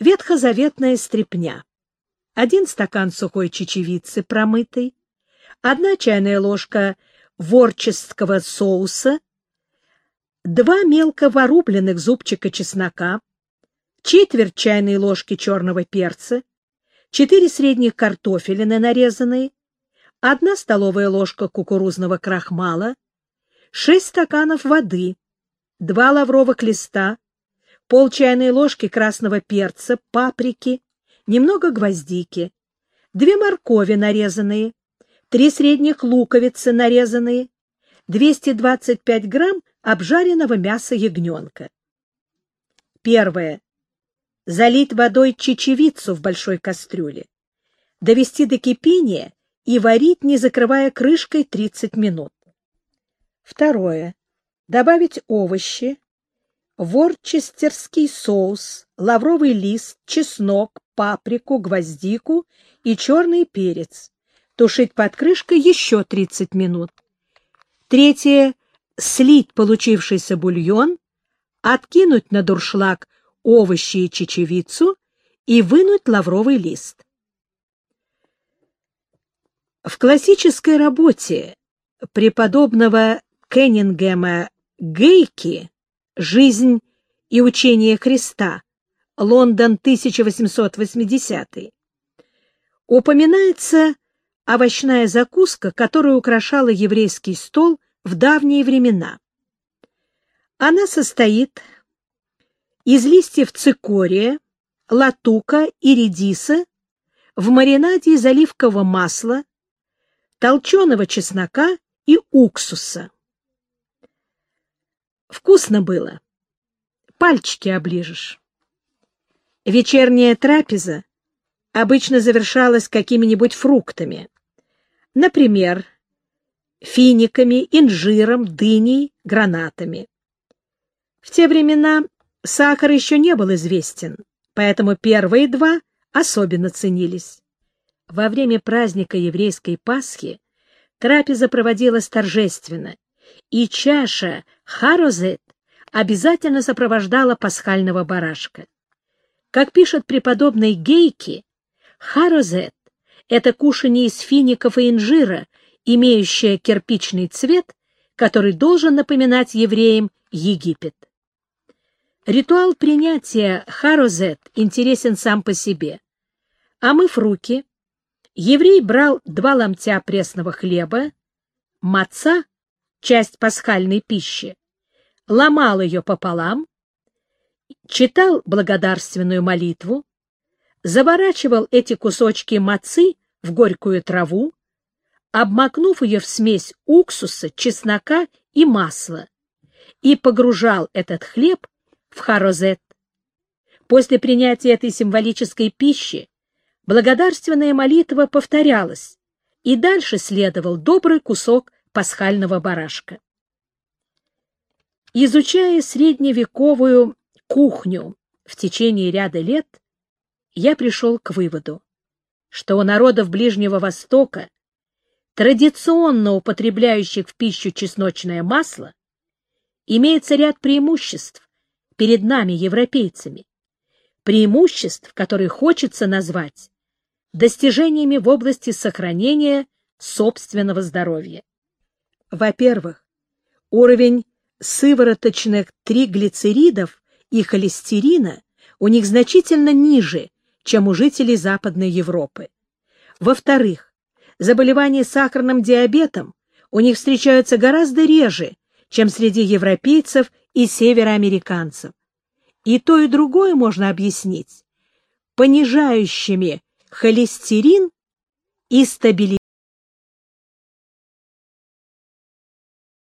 ветхозаветная стрепня, один стакан сухой чечевицы промытой, одна чайная ложка ворческого соуса, два мелко ворубленных зубчика чеснока, четверть чайной ложки черного перца, четыре средних картофелины нарезанные, одна столовая ложка кукурузного крахмала, шесть стаканов воды, два лавровых листа, пол чайной ложки красного перца, паприки, немного гвоздики, две моркови нарезанные, три средних луковицы нарезанные, 225 грамм обжаренного мяса ягненка. Первое. Залить водой чечевицу в большой кастрюле. Довести до кипения и варить, не закрывая крышкой, 30 минут. Второе. Добавить овощи, ворчестерский соус, лавровый лист, чеснок, паприку, гвоздику и черный перец. Тушить под крышкой еще 30 минут. Третье. Слить получившийся бульон, откинуть на дуршлаг овощи и чечевицу и вынуть лавровый лист. В классической работе преподобного Кеннингема Гейки «Жизнь и учение Христа. Лондон, 1880 упоминается овощная закуска, которая украшала еврейский стол в давние времена. Она состоит из листьев цикория, латука и редиса в маринаде из оливкового масла, толченого чеснока и уксуса. Вкусно было. Пальчики оближешь. Вечерняя трапеза обычно завершалась какими-нибудь фруктами. Например, финиками, инжиром, дыней, гранатами. В те времена сахар еще не был известен, поэтому первые два особенно ценились. Во время праздника еврейской Пасхи трапеза проводилась торжественно, и чаша харозет обязательно сопровождала пасхального барашка. Как пишет преподобный Гейки, харозет — это кушание из фиников и инжира, имеющее кирпичный цвет, который должен напоминать евреям Египет. Ритуал принятия харозет интересен сам по себе. Омыв руки, еврей брал два ломтя пресного хлеба, маца, часть пасхальной пищи, ломал ее пополам, читал благодарственную молитву, заворачивал эти кусочки мацы в горькую траву, обмакнув ее в смесь уксуса, чеснока и масла, и погружал этот хлеб в харозет. После принятия этой символической пищи благодарственная молитва повторялась, и дальше следовал добрый кусок пасхального барашка. Изучая средневековую кухню в течение ряда лет, я пришел к выводу, что у народов Ближнего Востока, традиционно употребляющих в пищу чесночное масло, имеется ряд преимуществ, перед нами, европейцами, преимуществ, которые хочется назвать достижениями в области сохранения собственного здоровья. Во-первых, уровень сывороточных триглицеридов и холестерина у них значительно ниже, чем у жителей Западной Европы. Во-вторых, заболевания сахарным диабетом у них встречаются гораздо реже, чем среди европейцев и североамериканцев. И то, и другое можно объяснить понижающими холестерин и стабилизирующими